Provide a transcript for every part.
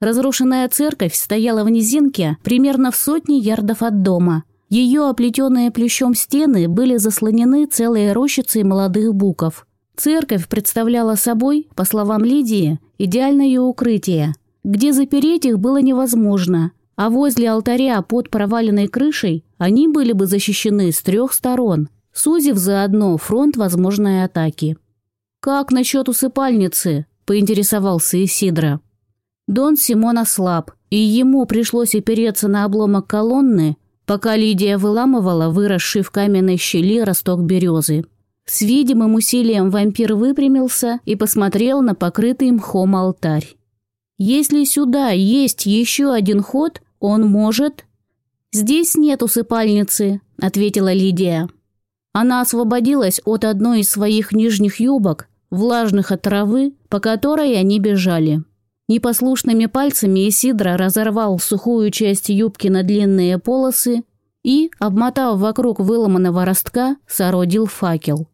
Разрушенная церковь стояла в низинке примерно в сотне ярдов от дома. Ее оплетенные плющом стены были заслонены целой рощицей молодых буков. Церковь представляла собой, по словам Лидии, идеальное укрытие, где запереть их было невозможно, а возле алтаря под проваленной крышей они были бы защищены с трех сторон, сузив заодно фронт возможной атаки. «Как насчет усыпальницы?» – поинтересовался Исидро. Дон Симон ослаб, и ему пришлось опереться на обломок колонны, пока Лидия выламывала выросший в каменной щели росток березы. С видимым усилием вампир выпрямился и посмотрел на покрытый мхом алтарь. «Если сюда есть еще один ход, он может...» «Здесь нет усыпальницы», — ответила Лидия. Она освободилась от одной из своих нижних юбок, влажных от травы, по которой они бежали. Непослушными пальцами Исидра разорвал сухую часть юбки на длинные полосы и, обмотав вокруг выломанного ростка, сородил факел.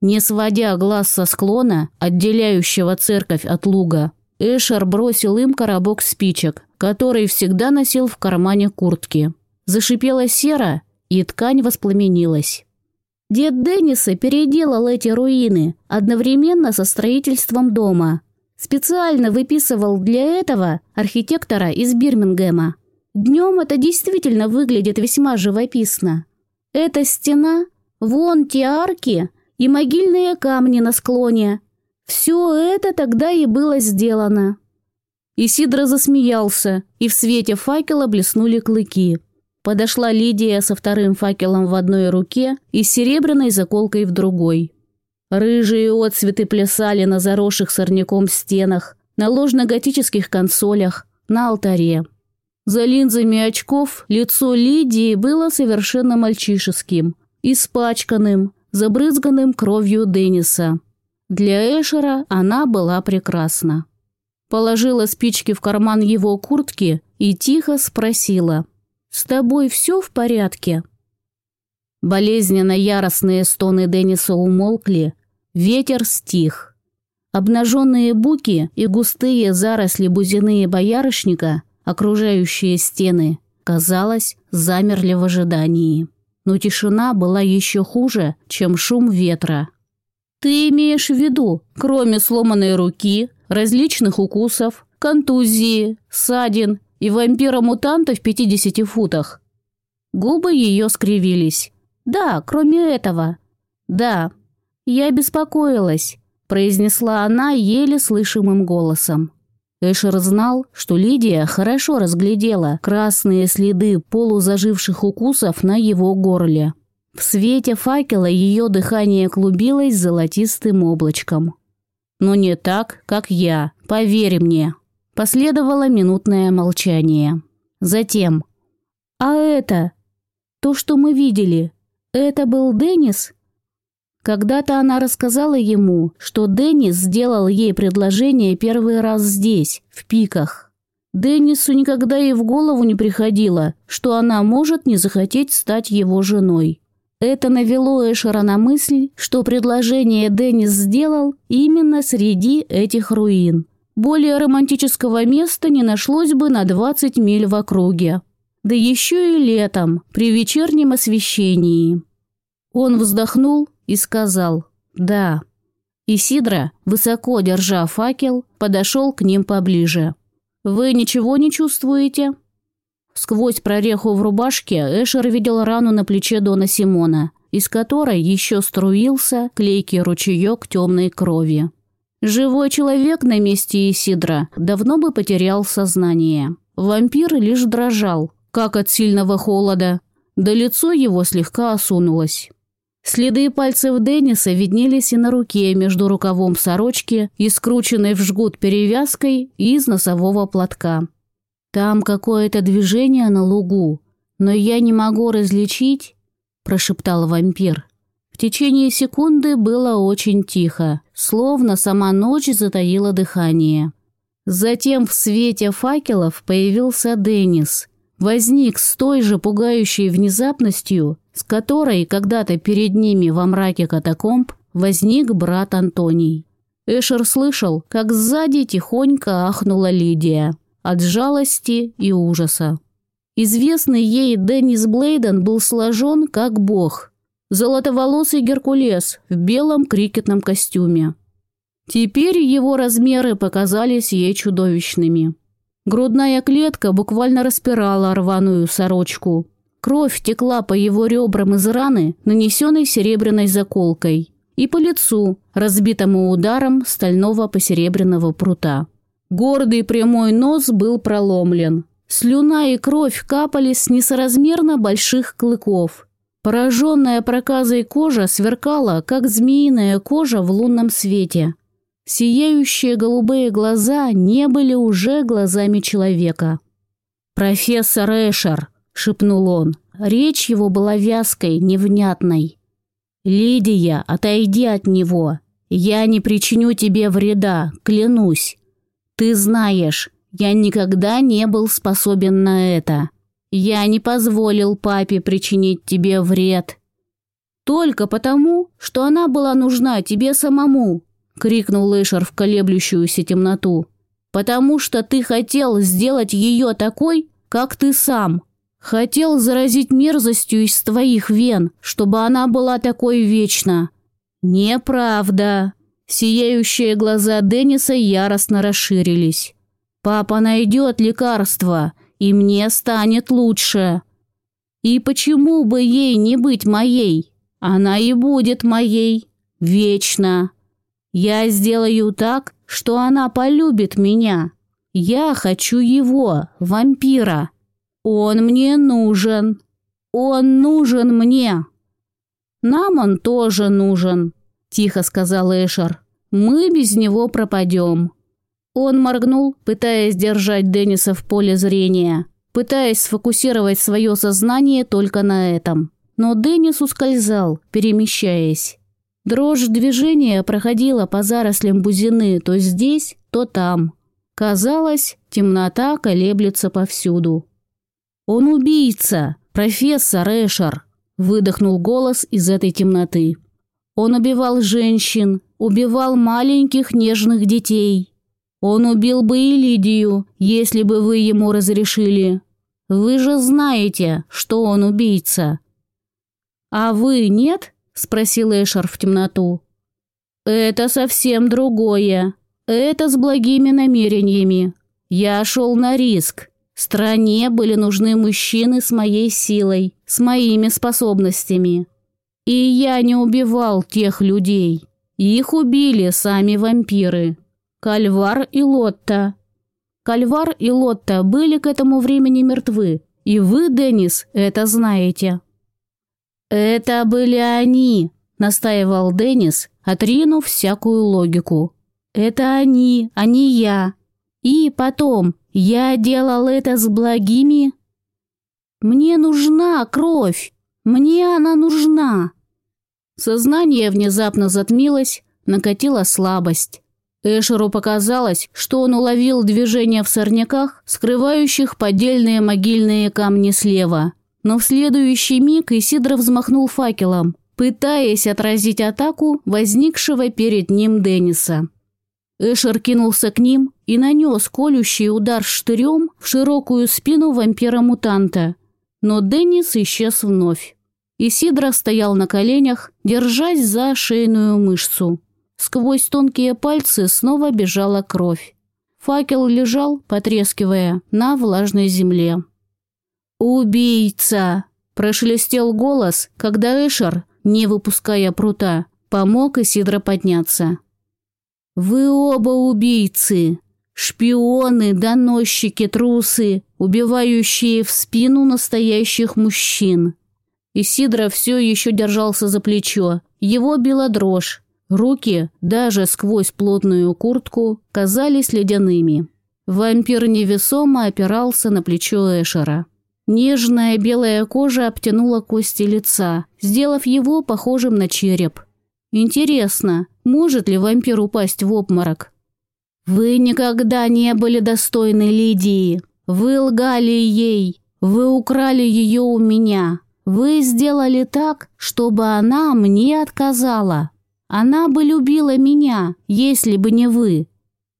Не сводя глаз со склона, отделяющего церковь от луга, Эшер бросил им коробок спичек, который всегда носил в кармане куртки. Зашипела сера, и ткань воспламенилась. Дед Денниса переделал эти руины одновременно со строительством дома – Специально выписывал для этого архитектора из Бирмингема. Днем это действительно выглядит весьма живописно. Эта стена, вон те арки и могильные камни на склоне. Все это тогда и было сделано. Исидро засмеялся, и в свете факела блеснули клыки. Подошла Лидия со вторым факелом в одной руке и серебряной заколкой в другой. Рыжие отцветы плясали на заросших сорняком стенах, на ложно-готических консолях, на алтаре. За линзами очков лицо Лидии было совершенно мальчишеским, испачканным, забрызганным кровью Денниса. Для Эшера она была прекрасна. Положила спички в карман его куртки и тихо спросила. «С тобой все в порядке?» Болезненно яростные стоны Денниса умолкли, ветер стих. Обнаженные буки и густые заросли бузины боярышника, окружающие стены, казалось, замерли в ожидании. Но тишина была еще хуже, чем шум ветра. «Ты имеешь в виду, кроме сломанной руки, различных укусов, контузии, ссадин и вампира-мутанта в 50 футах?» Губы ее скривились. «Да, кроме этого. Да, я беспокоилась», – произнесла она еле слышимым голосом. Эшер знал, что Лидия хорошо разглядела красные следы полузаживших укусов на его горле. В свете факела ее дыхание клубилось золотистым облачком. «Но не так, как я, поверь мне». Последовало минутное молчание. Затем. «А это? То, что мы видели, это был Деннис? Когда-то она рассказала ему, что Деннис сделал ей предложение первый раз здесь, в Пиках. Деннису никогда и в голову не приходило, что она может не захотеть стать его женой. Это навело Эшера на мысль, что предложение Деннис сделал именно среди этих руин. Более романтического места не нашлось бы на 20 миль в округе да еще и летом, при вечернем освещении. Он вздохнул и сказал «да». Исидра, высоко держа факел, подошел к ним поближе. «Вы ничего не чувствуете?» Сквозь прореху в рубашке Эшер видел рану на плече Дона Симона, из которой еще струился клейкий ручеек темной крови. Живой человек на месте Исидра давно бы потерял сознание. Вампир лишь дрожал, как от сильного холода, да лицо его слегка осунулось. Следы пальцев Денниса виднелись и на руке между рукавом сорочки и скрученной в жгут перевязкой из носового платка. «Там какое-то движение на лугу, но я не могу различить», – прошептал вампир. В течение секунды было очень тихо, словно сама ночь затаила дыхание. Затем в свете факелов появился Деннис – возник с той же пугающей внезапностью, с которой когда-то перед ними во мраке катакомб возник брат Антоний. Эшер слышал, как сзади тихонько ахнула Лидия. от жалости и ужаса. Известный ей Деннис Блейден был сложен как бог. Золотоволосый Геркулес в белом крикетном костюме. Теперь его размеры показались ей чудовищными. Грудная клетка буквально распирала рваную сорочку. Кровь текла по его ребрам из раны, нанесенной серебряной заколкой, и по лицу, разбитому ударом стального посеребряного прута. Гордый прямой нос был проломлен. Слюна и кровь капали с несоразмерно больших клыков. Пораженная проказой кожа сверкала, как змеиная кожа в лунном свете – Сияющие голубые глаза не были уже глазами человека. «Профессор Эшер», — шепнул он. Речь его была вязкой, невнятной. «Лидия, отойди от него. Я не причиню тебе вреда, клянусь. Ты знаешь, я никогда не был способен на это. Я не позволил папе причинить тебе вред. Только потому, что она была нужна тебе самому, — крикнул Лэшер в колеблющуюся темноту. «Потому что ты хотел сделать ее такой, как ты сам. Хотел заразить мерзостью из твоих вен, чтобы она была такой вечно». «Неправда». Сияющие глаза Денниса яростно расширились. «Папа найдет лекарство, и мне станет лучше». «И почему бы ей не быть моей? Она и будет моей. Вечно». Я сделаю так, что она полюбит меня. Я хочу его, вампира. Он мне нужен. Он нужен мне. Нам он тоже нужен, тихо сказал Эшер. Мы без него пропадем. Он моргнул, пытаясь держать Денниса в поле зрения, пытаясь сфокусировать свое сознание только на этом. Но Деннис ускользал, перемещаясь. Дрожь движения проходила по зарослям бузины то здесь, то там. Казалось, темнота колеблется повсюду. «Он убийца! Профессор Эшер!» – выдохнул голос из этой темноты. «Он убивал женщин, убивал маленьких нежных детей. Он убил бы и Лидию, если бы вы ему разрешили. Вы же знаете, что он убийца». «А вы нет?» Спросил Эшер в темноту. Это совсем другое. Это с благими намерениями. Я шел на риск. Стране были нужны мужчины с моей силой, с моими способностями. И я не убивал тех людей. Их убили сами вампиры. Кальвар и Лотта. Кальвар и Лотта были к этому времени мертвы, и вы, Деннис, это знаете. «Это были они», — настаивал Деннис, отринув всякую логику. «Это они, а не я. И потом, я делал это с благими...» «Мне нужна кровь! Мне она нужна!» Сознание внезапно затмилось, накатила слабость. Эшеру показалось, что он уловил движение в сорняках, скрывающих поддельные могильные камни слева но в следующий миг Исидро взмахнул факелом, пытаясь отразить атаку возникшего перед ним Денниса. Эшер кинулся к ним и нанес колющий удар штырем в широкую спину вампира-мутанта, но Деннис исчез вновь. Исидро стоял на коленях, держась за шейную мышцу. Сквозь тонкие пальцы снова бежала кровь. Факел лежал, потрескивая, на влажной земле. «Убийца!» – прошелестел голос, когда Эшер, не выпуская прута, помог Исидро подняться. «Вы оба убийцы! Шпионы, доносчики, трусы, убивающие в спину настоящих мужчин!» Исидро все еще держался за плечо, его била дрожь. Руки, даже сквозь плотную куртку, казались ледяными. Вампир невесомо опирался на плечо Эшера. Нежная белая кожа обтянула кости лица, сделав его похожим на череп. Интересно, может ли вампир упасть в обморок? «Вы никогда не были достойны Лидии. Вы лгали ей. Вы украли ее у меня. Вы сделали так, чтобы она мне отказала. Она бы любила меня, если бы не вы.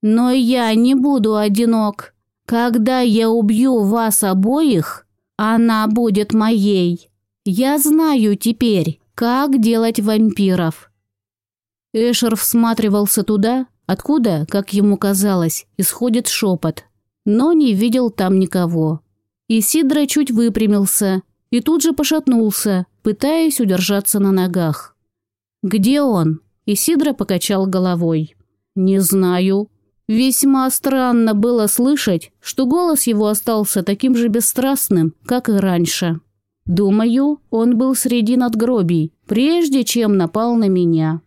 Но я не буду одинок. Когда я убью вас обоих, она будет моей. Я знаю теперь, как делать вампиров». Эшер всматривался туда, откуда, как ему казалось, исходит шепот, но не видел там никого. Исидра чуть выпрямился и тут же пошатнулся, пытаясь удержаться на ногах. «Где он?» Исидра покачал головой. «Не знаю». Весьма странно было слышать, что голос его остался таким же бесстрастным, как и раньше. Думаю, он был среди надгробий, прежде чем напал на меня.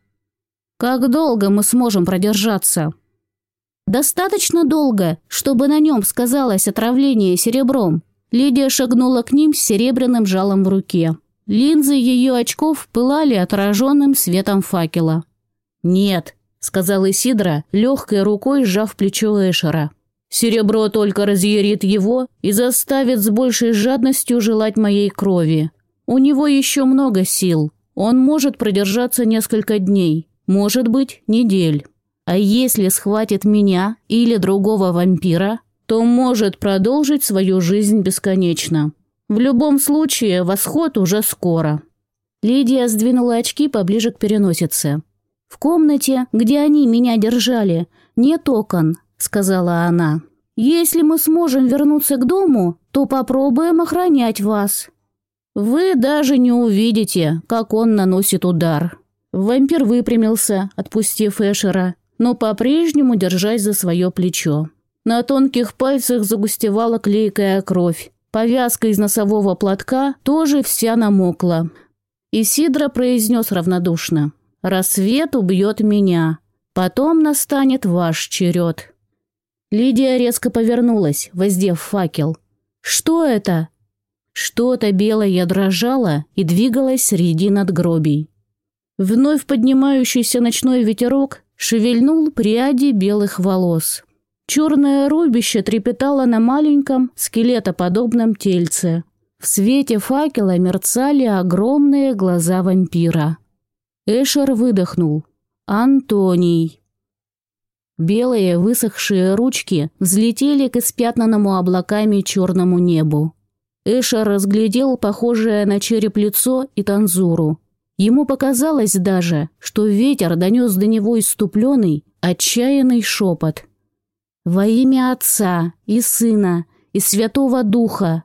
Как долго мы сможем продержаться? Достаточно долго, чтобы на нем сказалось отравление серебром. Лидия шагнула к ним с серебряным жалом в руке. Линзы ее очков пылали отраженным светом факела. «Нет», — сказал Исидра, легкой рукой сжав плечо Эшера. «Серебро только разъярит его и заставит с большей жадностью желать моей крови. У него еще много сил. Он может продержаться несколько дней, может быть, недель. А если схватит меня или другого вампира, то может продолжить свою жизнь бесконечно. В любом случае, восход уже скоро. Лидия сдвинула очки поближе к переносице. «В комнате, где они меня держали, нет окон», — сказала она. «Если мы сможем вернуться к дому, то попробуем охранять вас». «Вы даже не увидите, как он наносит удар», Вампир выпрямился, отпустив Эшера, но по-прежнему держась за свое плечо. На тонких пальцах загустевала клейкая кровь. Повязка из носового платка тоже вся намокла. Исидра произнес равнодушно. «Рассвет убьет меня. Потом настанет ваш черед». Лидия резко повернулась, воздев факел. «Что это?» Что-то белое дрожало и двигалось среди надгробий. Вновь поднимающийся ночной ветерок шевельнул пряди белых волос. Черное рубище трепетало на маленьком скелетоподобном тельце. В свете факела мерцали огромные глаза вампира. Эшер выдохнул. «Антоний». Белые высохшие ручки взлетели к испятнанному облаками черному небу. Эшер разглядел похожее на череп лицо и танзуру. Ему показалось даже, что ветер донес до него иступленный, отчаянный шепот. «Во имя Отца и Сына и Святого Духа!»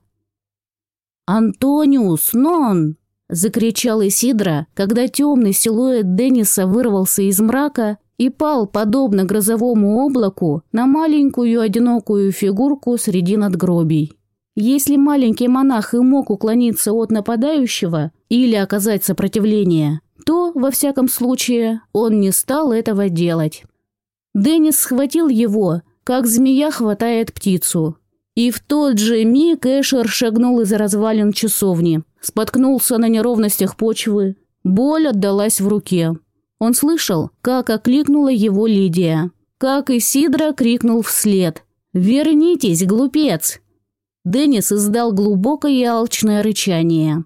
«Антониус, нон!» – закричал Исидра, когда темный силуэт Денниса вырвался из мрака и пал, подобно грозовому облаку, на маленькую одинокую фигурку среди надгробий. Если маленький монах и мог уклониться от нападающего или оказать сопротивление, то, во всяком случае, он не стал этого делать. Деннис схватил его, как змея хватает птицу. И в тот же миг Эшер шагнул из развалин часовни, споткнулся на неровностях почвы. Боль отдалась в руке. Он слышал, как окликнула его Лидия. Как и Сидра крикнул вслед. «Вернитесь, глупец! Деннис издал глубокое и алчное рычание.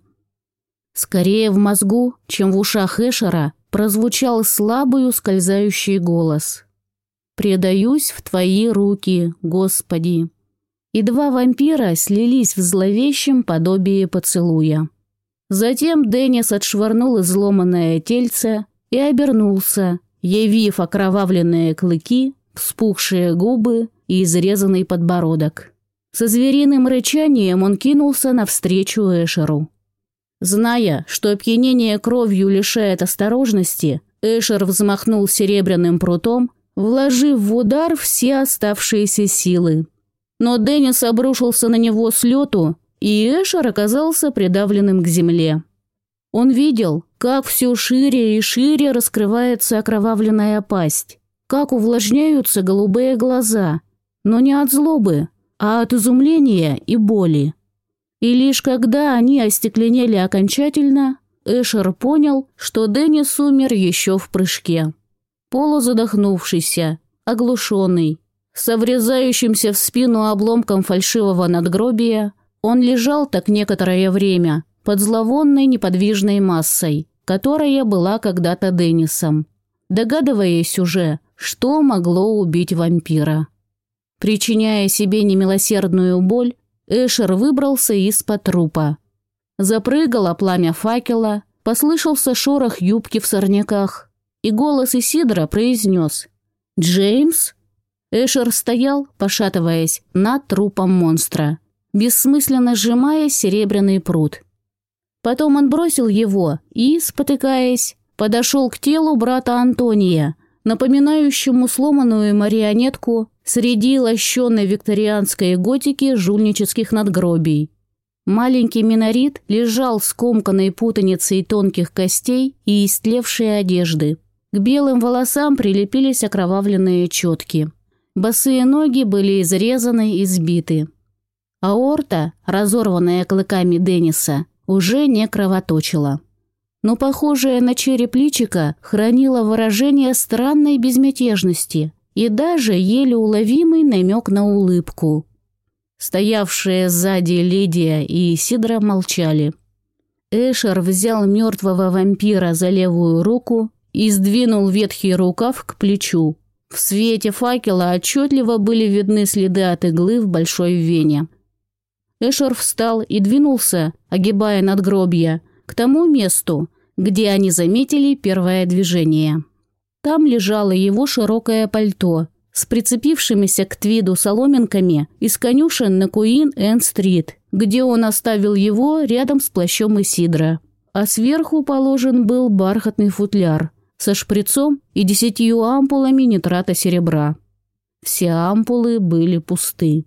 Скорее в мозгу, чем в ушах Эшера, прозвучал слабый ускользающий голос. «Предаюсь в твои руки, Господи!» И два вампира слились в зловещем подобии поцелуя. Затем Деннис отшвырнул изломанное тельце и обернулся, явив окровавленные клыки, вспухшие губы и изрезанный подбородок. Со звериным рычанием он кинулся навстречу Эшеру. Зная, что опьянение кровью лишает осторожности, Эшер взмахнул серебряным прутом, вложив в удар все оставшиеся силы. Но Деннис обрушился на него с лету, и Эшер оказался придавленным к земле. Он видел, как все шире и шире раскрывается окровавленная пасть, как увлажняются голубые глаза, но не от злобы, а от изумления и боли. И лишь когда они остекленели окончательно, Эшер понял, что Деннис умер еще в прыжке. Полузадохнувшийся, оглушенный, со врезающимся в спину обломком фальшивого надгробия, он лежал так некоторое время под зловонной неподвижной массой, которая была когда-то Деннисом, догадываясь уже, что могло убить вампира. Причиняя себе немилосердную боль, Эшер выбрался из-под трупа. Запрыгало пламя факела, послышался шорох юбки в сорняках, и голос Исидра произнес «Джеймс?» Эшер стоял, пошатываясь, над трупом монстра, бессмысленно сжимая серебряный пруд. Потом он бросил его и, спотыкаясь, подошел к телу брата Антония, напоминающему сломанную марионетку среди лощенной викторианской готики жульнических надгробий. Маленький минорит лежал скомканной путаницей тонких костей и истлевшей одежды. К белым волосам прилепились окровавленные четки. Босые ноги были изрезаны и сбиты. Аорта, разорванная клыками Денниса, уже не кровоточила. Но похожее на череп личика хранило выражение странной безмятежности и даже еле уловимый намек на улыбку. Стоявшие сзади Лидия и Сидра молчали. Эшер взял мертвого вампира за левую руку и сдвинул ветхий рукав к плечу. В свете факела отчетливо были видны следы от иглы в большой вене. Эшер встал и двинулся, огибая надгробья, к тому месту, где они заметили первое движение. Там лежало его широкое пальто – с прицепившимися к твиду соломинками из конюшен на Куин-Энн-стрит, где он оставил его рядом с плащом Исидра. А сверху положен был бархатный футляр со шприцом и десятью ампулами нитрата серебра. Все ампулы были пусты.